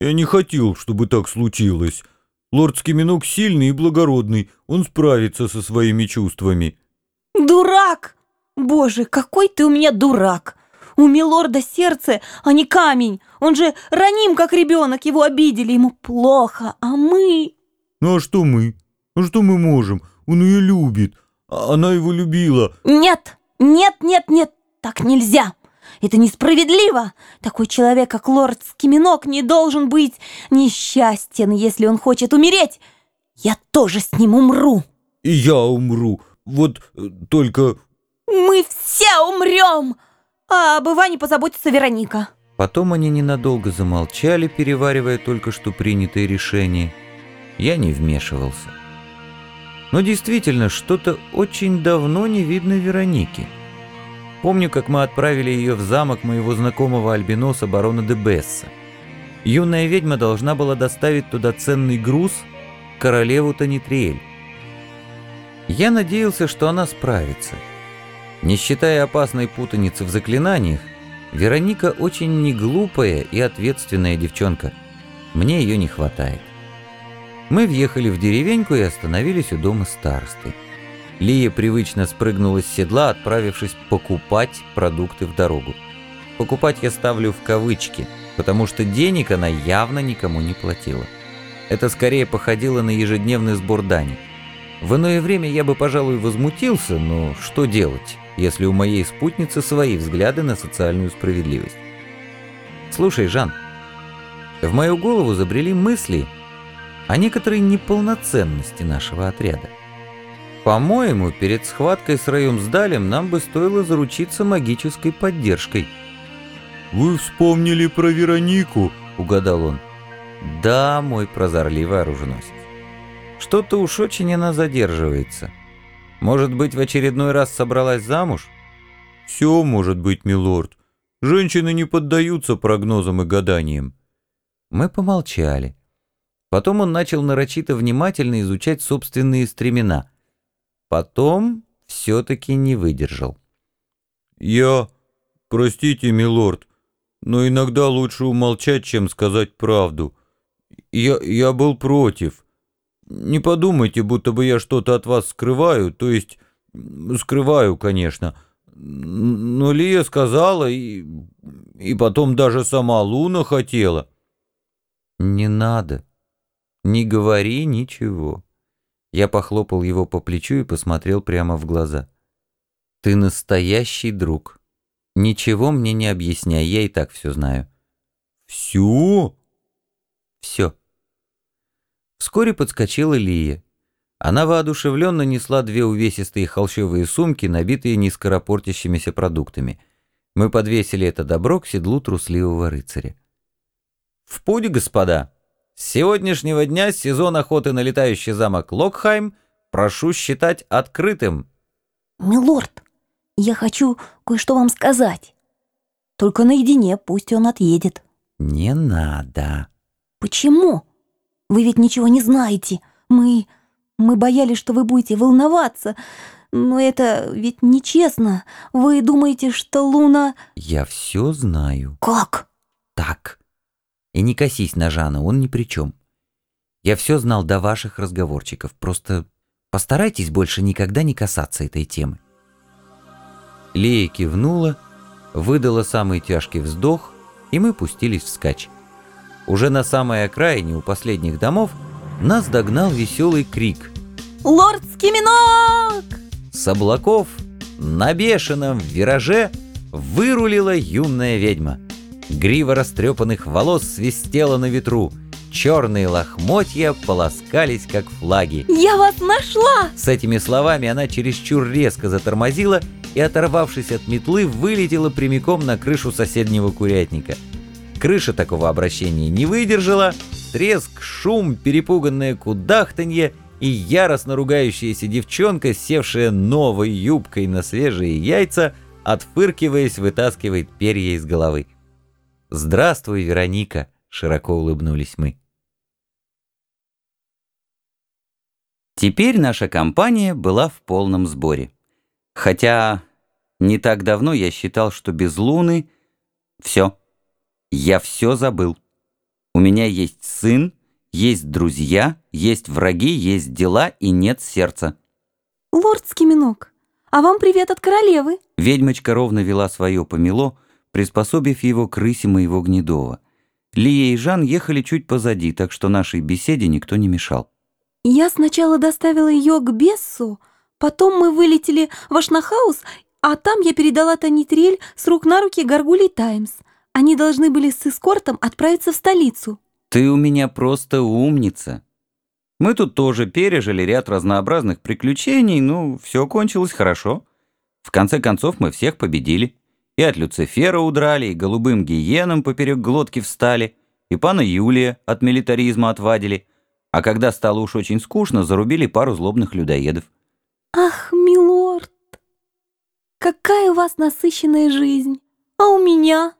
Я не хотел, чтобы так случилось. Лорд Скиминок сильный и благородный, он справится со своими чувствами». «Дурак! Боже, какой ты у меня дурак! У милорда сердце, а не камень. Он же раним, как ребенок, его обидели, ему плохо, а мы...» «Ну а что мы? Ну что мы можем? Он ее любит, а она его любила». «Нет, нет, нет, нет, так нельзя!» Это несправедливо! Такой человек, как лорд Скиминок, не должен быть несчастен, если он хочет умереть. Я тоже с ним умру. И я умру. Вот э, только... Мы все умрем! А об Иване позаботится Вероника. Потом они ненадолго замолчали, переваривая только что принятое решение. Я не вмешивался. Но действительно, что-то очень давно не видно Вероники. Помню, как мы отправили ее в замок моего знакомого альбиноса барона де Бесса. Юная ведьма должна была доставить туда ценный груз, королеву Танитриэль. Я надеялся, что она справится. Не считая опасной путаницы в заклинаниях, Вероника очень неглупая и ответственная девчонка. Мне ее не хватает. Мы въехали в деревеньку и остановились у дома старосты. Лия привычно спрыгнула с седла, отправившись покупать продукты в дорогу. Покупать я ставлю в кавычки, потому что денег она явно никому не платила. Это скорее походило на ежедневный сбор дани. В иное время я бы, пожалуй, возмутился, но что делать, если у моей спутницы свои взгляды на социальную справедливость? Слушай, Жан, в мою голову забрели мысли о некоторой неполноценности нашего отряда. По-моему, перед схваткой с Раем Сдалем нам бы стоило заручиться магической поддержкой. «Вы вспомнили про Веронику?» — угадал он. «Да, мой прозорливый оруженосец. Что-то уж очень она задерживается. Может быть, в очередной раз собралась замуж?» «Все может быть, милорд. Женщины не поддаются прогнозам и гаданиям». Мы помолчали. Потом он начал нарочито внимательно изучать собственные стремена — Потом все-таки не выдержал. «Я... Простите, милорд, но иногда лучше умолчать, чем сказать правду. Я, я был против. Не подумайте, будто бы я что-то от вас скрываю, то есть... Скрываю, конечно. Но Лия сказала, и... И потом даже сама Луна хотела». «Не надо. Не говори ничего». Я похлопал его по плечу и посмотрел прямо в глаза. «Ты настоящий друг. Ничего мне не объясняй, я и так все знаю». «Все?» «Все». Вскоре подскочила Лия. Она воодушевленно несла две увесистые холщовые сумки, набитые нескоропортящимися продуктами. Мы подвесили это добро к седлу трусливого рыцаря. «В путь, господа!» С сегодняшнего дня сезон охоты на летающий замок Локхайм прошу считать открытым. Милорд, я хочу кое-что вам сказать. Только наедине, пусть он отъедет. Не надо. Почему? Вы ведь ничего не знаете. Мы... мы боялись, что вы будете волноваться. Но это ведь нечестно. Вы думаете, что Луна... Я все знаю. Как? Так. И не косись на Жана, он ни при чем. Я все знал до ваших разговорчиков, просто постарайтесь больше никогда не касаться этой темы. Лея кивнула, выдала самый тяжкий вздох, и мы пустились вскачь. Уже на самой окраине у последних домов нас догнал веселый крик. «Лорд Скиминок!» С облаков на бешеном вираже вырулила юная ведьма. Грива растрепанных волос свистела на ветру. Черные лохмотья полоскались, как флаги. «Я вас нашла!» С этими словами она чересчур резко затормозила и, оторвавшись от метлы, вылетела прямиком на крышу соседнего курятника. Крыша такого обращения не выдержала. Треск, шум, перепуганное кудахтанье и яростно ругающаяся девчонка, севшая новой юбкой на свежие яйца, отфыркиваясь, вытаскивает перья из головы. «Здравствуй, Вероника!» — широко улыбнулись мы. Теперь наша компания была в полном сборе. Хотя не так давно я считал, что без Луны... Все. Я все забыл. У меня есть сын, есть друзья, есть враги, есть дела и нет сердца. Лорд Скиминок, а вам привет от королевы. Ведьмочка ровно вела свое помело, приспособив его к рысе моего гнедова. Лия и Жан ехали чуть позади, так что нашей беседе никто не мешал. Я сначала доставила ее к Бессу, потом мы вылетели в Ашнахаус, а там я передала Танитрель с рук на руки Гаргулей Таймс. Они должны были с эскортом отправиться в столицу. Ты у меня просто умница. Мы тут тоже пережили ряд разнообразных приключений, ну, все кончилось хорошо. В конце концов мы всех победили. И от Люцифера удрали, и голубым гиенам поперек глотки встали, и пана Юлия от милитаризма отвадили, а когда стало уж очень скучно, зарубили пару злобных людоедов. Ах, милорд, какая у вас насыщенная жизнь. А у меня?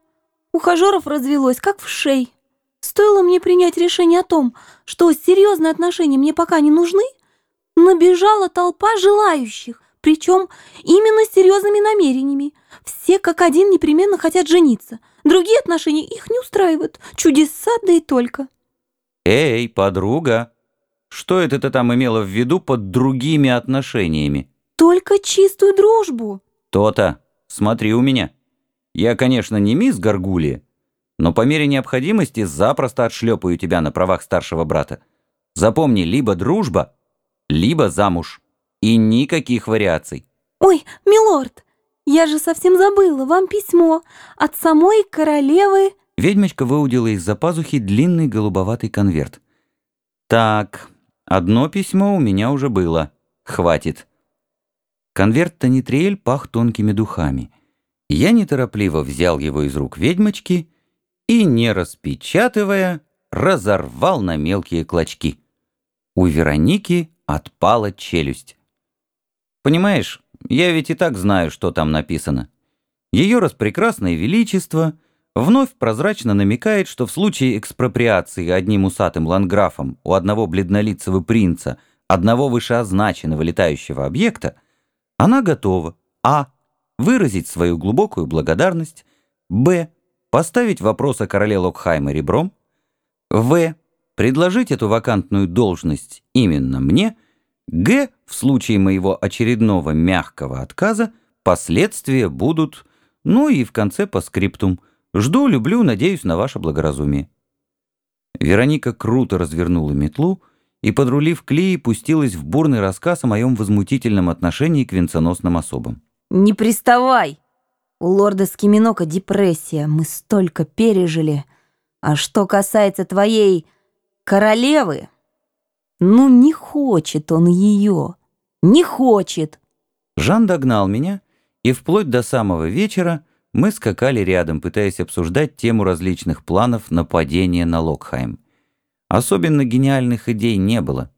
Ухажеров развелось, как в шей. Стоило мне принять решение о том, что серьезные отношения мне пока не нужны, набежала толпа желающих, причем именно с серьезными намерениями. Все как один непременно хотят жениться. Другие отношения их не устраивают. Чудеса, да и только. Эй, подруга, что это ты там имела в виду под другими отношениями? Только чистую дружбу. То-то. Смотри у меня. Я, конечно, не мисс Гаргулия, но по мере необходимости запросто отшлепаю тебя на правах старшего брата. Запомни, либо дружба, либо замуж. И никаких вариаций. Ой, милорд, я же совсем забыла, вам письмо от самой королевы... Ведьмочка выудила из-за пазухи длинный голубоватый конверт. Так, одно письмо у меня уже было. Хватит. Конверт Танитриэль пах тонкими духами. Я неторопливо взял его из рук ведьмочки и, не распечатывая, разорвал на мелкие клочки. У Вероники отпала челюсть. Понимаешь, я ведь и так знаю, что там написано. Ее распрекрасное величество вновь прозрачно намекает, что в случае экспроприации одним усатым ланграфом у одного бледнолицего принца одного вышеозначенного летающего объекта, она готова а. выразить свою глубокую благодарность, б. поставить вопрос о короле Локхайма ребром, в. предложить эту вакантную должность именно мне – Г. В случае моего очередного мягкого отказа последствия будут, ну и в конце по скриптум. Жду, люблю, надеюсь на ваше благоразумие. Вероника круто развернула метлу и, подрулив клей, пустилась в бурный рассказ о моем возмутительном отношении к венценосным особам. «Не приставай! У лорда Скиминока депрессия, мы столько пережили. А что касается твоей королевы...» Ну, не хочет он ее. Не хочет. Жан догнал меня, и вплоть до самого вечера мы скакали рядом, пытаясь обсуждать тему различных планов нападения на Локхайм. Особенно гениальных идей не было.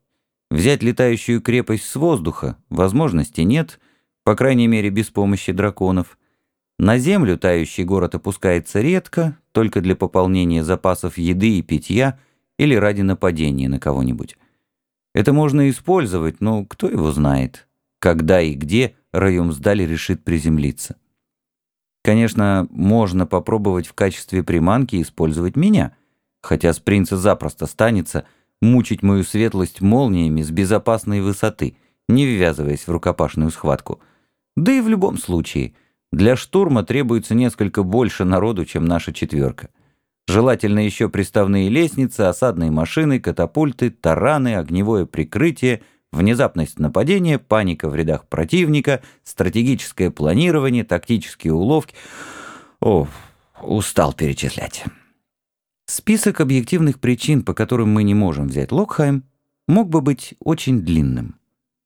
Взять летающую крепость с воздуха возможности нет, по крайней мере без помощи драконов. На землю тающий город опускается редко, только для пополнения запасов еды и питья или ради нападения на кого-нибудь. Это можно использовать, но кто его знает, когда и где Раюмсдаль решит приземлиться. Конечно, можно попробовать в качестве приманки использовать меня, хотя с принца запросто станется мучить мою светлость молниями с безопасной высоты, не ввязываясь в рукопашную схватку. Да и в любом случае, для штурма требуется несколько больше народу, чем наша четверка. Желательно еще приставные лестницы, осадные машины, катапульты, тараны, огневое прикрытие, внезапность нападения, паника в рядах противника, стратегическое планирование, тактические уловки. О, устал перечислять. Список объективных причин, по которым мы не можем взять Локхайм, мог бы быть очень длинным.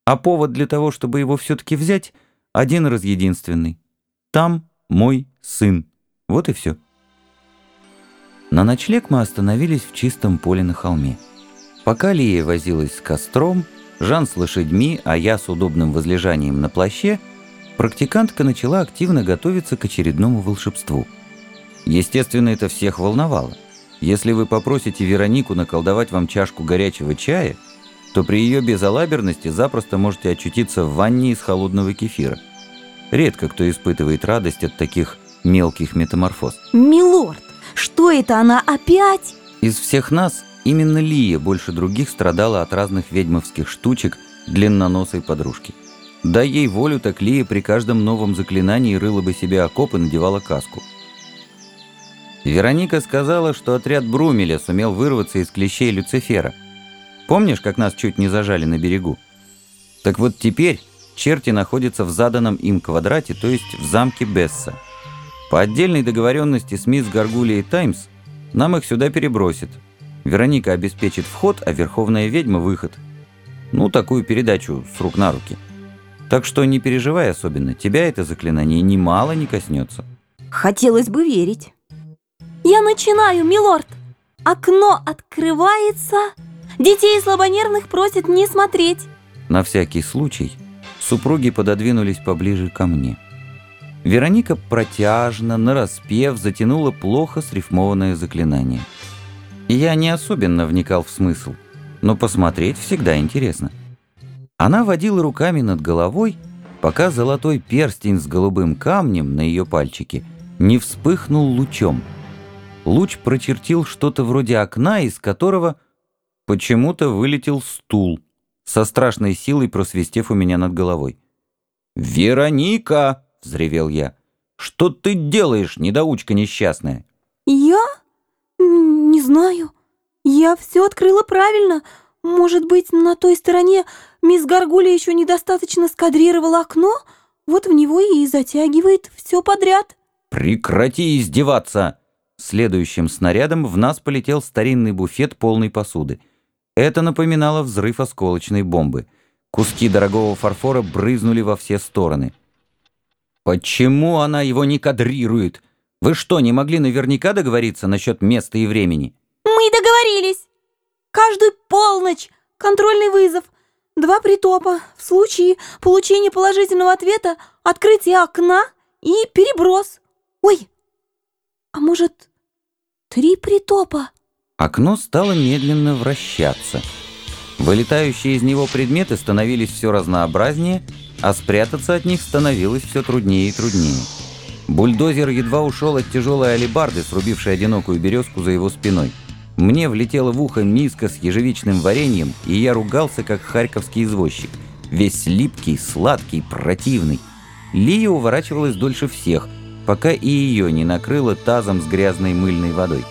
А повод для того, чтобы его все-таки взять, один раз единственный. Там мой сын. Вот и все. На ночлег мы остановились в чистом поле на холме. Пока Лия возилась с костром, Жан с лошадьми, а я с удобным возлежанием на плаще, практикантка начала активно готовиться к очередному волшебству. Естественно, это всех волновало. Если вы попросите Веронику наколдовать вам чашку горячего чая, то при ее безалаберности запросто можете очутиться в ванне из холодного кефира. Редко кто испытывает радость от таких мелких метаморфоз. Милорд, что это она опять? Из всех нас именно Лия больше других страдала от разных ведьмовских штучек длинноносой подружки. Дай ей волю, так Лия при каждом новом заклинании рыла бы себе окоп и надевала каску. Вероника сказала, что отряд Брумеля сумел вырваться из клещей Люцифера. Помнишь, как нас чуть не зажали на берегу? Так вот теперь черти находятся в заданном им квадрате, то есть в замке Бесса. По отдельной договоренности с мисс Гаргулией Таймс нам их сюда перебросит. Вероника обеспечит вход, а Верховная Ведьма – выход. Ну, такую передачу с рук на руки. Так что не переживай особенно, тебя это заклинание немало не коснется. Хотелось бы верить. Я начинаю, милорд. Окно открывается. Детей слабонервных просят не смотреть. На всякий случай супруги пододвинулись поближе ко мне. Вероника протяжно, нараспев, затянула плохо срифмованное заклинание. Я не особенно вникал в смысл, но посмотреть всегда интересно. Она водила руками над головой, пока золотой перстень с голубым камнем на ее пальчике не вспыхнул лучом – луч прочертил что-то вроде окна, из которого почему-то вылетел стул, со страшной силой просвистев у меня над головой. «Вероника!» — взревел я. «Что ты делаешь, недоучка несчастная?» «Я? Не знаю. Я все открыла правильно. Может быть, на той стороне мисс Гаргуля еще недостаточно скадрировала окно? Вот в него и затягивает все подряд». «Прекрати издеваться!» Следующим снарядом в нас полетел старинный буфет полной посуды. Это напоминало взрыв осколочной бомбы. Куски дорогого фарфора брызнули во все стороны. «Почему она его не кадрирует? Вы что, не могли наверняка договориться насчет места и времени?» «Мы договорились. Каждую полночь. Контрольный вызов. Два притопа. В случае получения положительного ответа открытие окна и переброс. Ой, а может, три притопа? Окно стало медленно вращаться. Вылетающие из него предметы становились все разнообразнее, а спрятаться от них становилось все труднее и труднее. Бульдозер едва ушел от тяжелой алебарды, срубившей одинокую березку за его спиной. Мне влетела в ухо миска с ежевичным вареньем, и я ругался, как харьковский извозчик. Весь липкий, сладкий, противный. Лия уворачивалась дольше всех — пока и ее не накрыло тазом с грязной мыльной водой.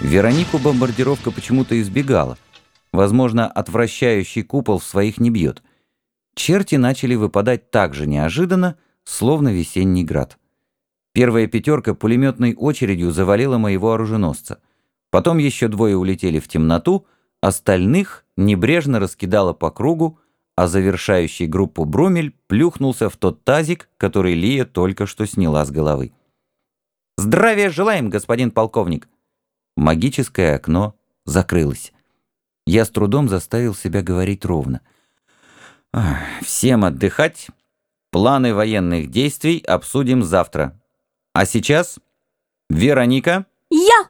Веронику бомбардировка почему-то избегала. Возможно, отвращающий купол в своих не бьет. Черти начали выпадать так же неожиданно, словно весенний град. Первая пятерка пулеметной очередью завалила моего оруженосца. Потом еще двое улетели в темноту, остальных небрежно раскидала по кругу, а завершающий группу Брумель плюхнулся в тот тазик, который Лия только что сняла с головы. «Здравия желаем, господин полковник!» Магическое окно закрылось. Я с трудом заставил себя говорить ровно. «Всем отдыхать. Планы военных действий обсудим завтра. А сейчас... Вероника...» «Я!»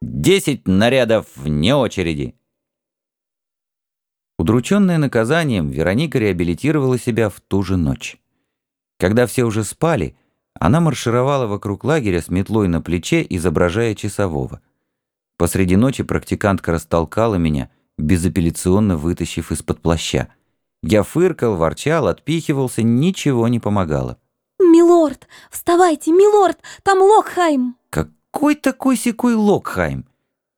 «Десять нарядов вне очереди!» Удрученная наказанием, Вероника реабилитировала себя в ту же ночь. Когда все уже спали, она маршировала вокруг лагеря с метлой на плече, изображая часового. Посреди ночи практикантка растолкала меня, безапелляционно вытащив из-под плаща. Я фыркал, ворчал, отпихивался, ничего не помогало. «Милорд, вставайте, милорд, там Локхайм!» «Какой такой секой Локхайм?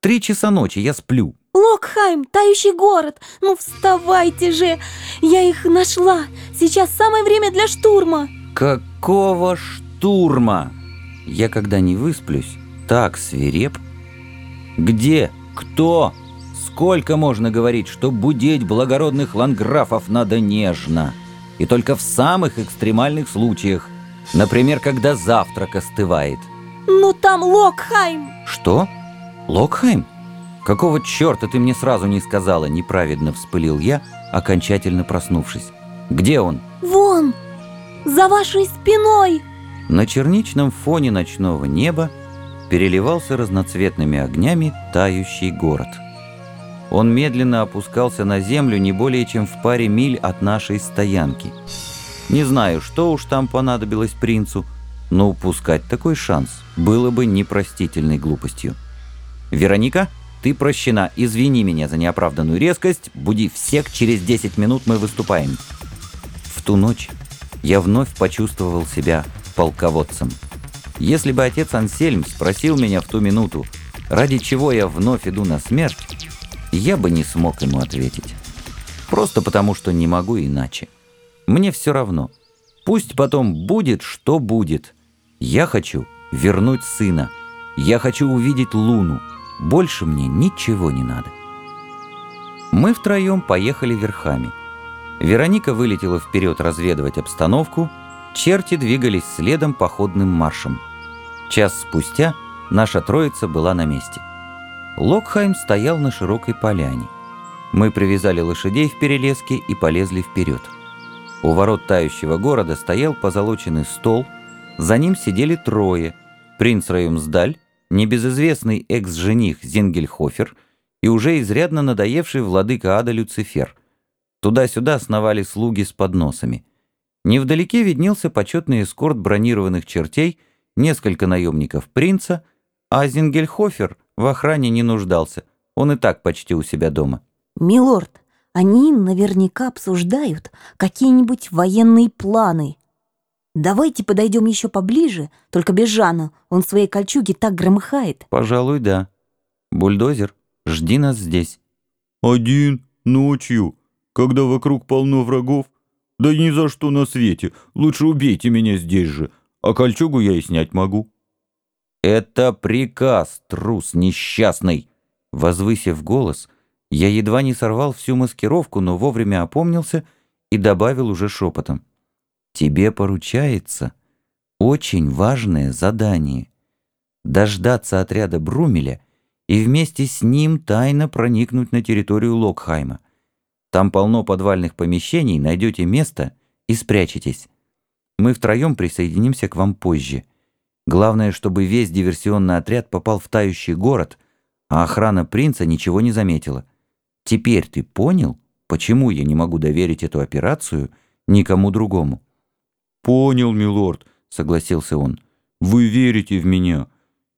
Три часа ночи, я сплю». Локхайм, тающий город! Ну вставайте же! Я их нашла! Сейчас самое время для штурма!» «Какого штурма? Я когда не высплюсь, так свиреп. Где? Кто? Сколько можно говорить, что будить благородных ланграфов надо нежно? И только в самых экстремальных случаях. Например, когда завтрак остывает». «Ну там Локхайм!» «Что? Локхайм?» «Какого черта ты мне сразу не сказала?» – неправедно вспылил я, окончательно проснувшись. «Где он?» «Вон! За вашей спиной!» На черничном фоне ночного неба переливался разноцветными огнями тающий город. Он медленно опускался на землю не более чем в паре миль от нашей стоянки. Не знаю, что уж там понадобилось принцу, но упускать такой шанс было бы непростительной глупостью. «Вероника?» ты прощена. Извини меня за неоправданную резкость. Буди всех, через 10 минут мы выступаем. В ту ночь я вновь почувствовал себя полководцем. Если бы отец Ансельм спросил меня в ту минуту, ради чего я вновь иду на смерть, я бы не смог ему ответить. Просто потому, что не могу иначе. Мне все равно. Пусть потом будет, что будет. Я хочу вернуть сына. Я хочу увидеть Луну. Больше мне ничего не надо. Мы втроем поехали верхами. Вероника вылетела вперед разведывать обстановку, черти двигались следом походным маршем. Час спустя наша троица была на месте. Локхайм стоял на широкой поляне. Мы привязали лошадей в перелеске и полезли вперед. У ворот тающего города стоял позолоченный стол, за ним сидели трое. Принц Раюмсдаль, небезызвестный экс-жених Зингельхофер и уже изрядно надоевший владыка ада Люцифер. Туда-сюда сновали слуги с подносами. Невдалеке виднелся почетный эскорт бронированных чертей, несколько наемников принца, а Зингельхофер в охране не нуждался, он и так почти у себя дома. «Милорд, они наверняка обсуждают какие-нибудь военные планы», Давайте подойдем еще поближе, только без Жана. Он в своей кольчуге так громыхает. Пожалуй, да. Бульдозер, жди нас здесь. Один, ночью, когда вокруг полно врагов? Да ни за что на свете. Лучше убейте меня здесь же, а кольчугу я и снять могу. Это приказ, трус несчастный. Возвысив голос, я едва не сорвал всю маскировку, но вовремя опомнился и добавил уже шепотом. Тебе поручается очень важное задание — дождаться отряда Брумеля и вместе с ним тайно проникнуть на территорию Локхайма. Там полно подвальных помещений, найдете место и спрячетесь. Мы втроем присоединимся к вам позже. Главное, чтобы весь диверсионный отряд попал в тающий город, а охрана принца ничего не заметила. Теперь ты понял, почему я не могу доверить эту операцию никому другому?» «Понял, милорд», — согласился он. «Вы верите в меня.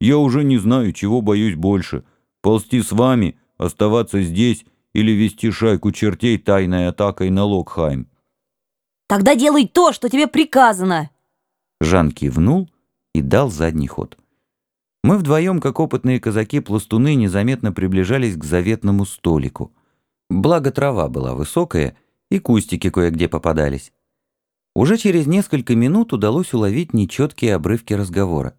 Я уже не знаю, чего боюсь больше. Ползти с вами, оставаться здесь или вести шайку чертей тайной атакой на Локхайм». «Тогда делай то, что тебе приказано!» Жан кивнул и дал задний ход. Мы вдвоем, как опытные казаки-пластуны, незаметно приближались к заветному столику. Благо трава была высокая, и кустики кое-где попадались. Уже через несколько минут удалось уловить нечеткие обрывки разговора.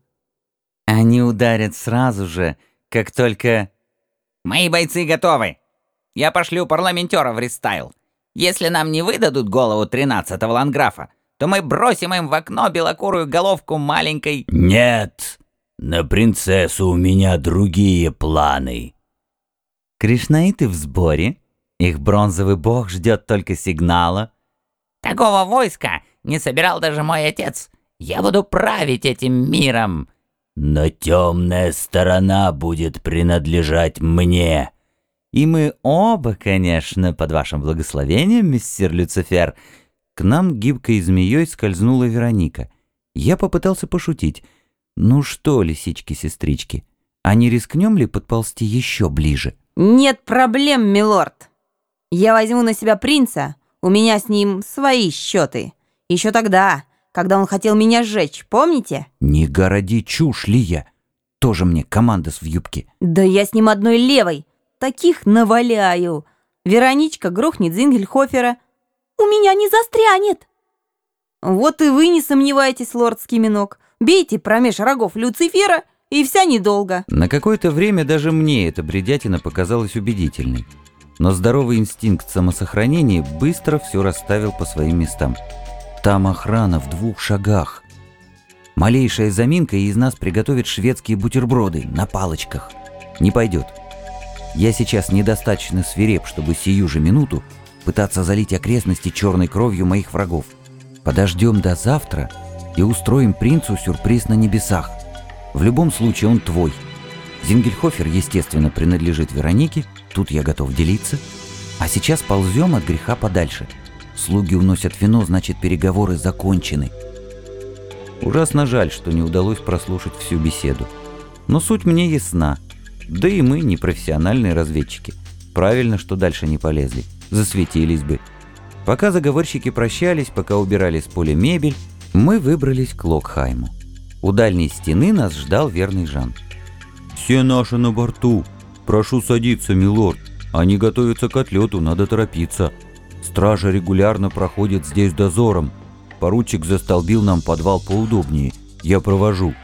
«Они ударят сразу же, как только...» «Мои бойцы готовы. Я пошлю парламентера в Ристайл. Если нам не выдадут голову тринадцатого ланграфа, то мы бросим им в окно белокурую головку маленькой...» «Нет, на принцессу у меня другие планы». Кришнаиты в сборе. Их бронзовый бог ждет только сигнала. Такого войска не собирал даже мой отец. Я буду править этим миром. Но темная сторона будет принадлежать мне. И мы оба, конечно, под вашим благословением, мистер Люцифер. К нам гибкой змеей скользнула Вероника. Я попытался пошутить. Ну что, лисички-сестрички, а не рискнем ли подползти еще ближе? Нет проблем, милорд. Я возьму на себя принца, у меня с ним свои счеты. Еще тогда, когда он хотел меня сжечь, помните? Не городи чушь, Лия. Тоже мне командос в юбке. Да я с ним одной левой. Таких наваляю. Вероничка грохнет Зингельхофера. У меня не застрянет. Вот и вы не сомневайтесь, лорд Скиминок. Бейте промеж рогов Люцифера, и вся недолго. На какое-то время даже мне эта бредятина показалась убедительной но здоровый инстинкт самосохранения быстро все расставил по своим местам. Там охрана в двух шагах. Малейшая заминка, и из нас приготовят шведские бутерброды на палочках. Не пойдет. Я сейчас недостаточно свиреп, чтобы сию же минуту пытаться залить окрестности черной кровью моих врагов. Подождем до завтра и устроим принцу сюрприз на небесах. В любом случае он твой. Зингельхофер, естественно, принадлежит Веронике, Тут я готов делиться. А сейчас ползем от греха подальше. Слуги уносят вино, значит переговоры закончены. Ужасно жаль, что не удалось прослушать всю беседу. Но суть мне ясна. Да и мы не профессиональные разведчики. Правильно, что дальше не полезли. Засветились бы. Пока заговорщики прощались, пока убирали с поля мебель, мы выбрались к Локхайму. У дальней стены нас ждал верный Жан. «Все наши на борту. Прошу садиться, милорд. Они готовятся к отлету, надо торопиться. Стража регулярно проходит здесь дозором. Поручик застолбил нам подвал поудобнее. Я провожу».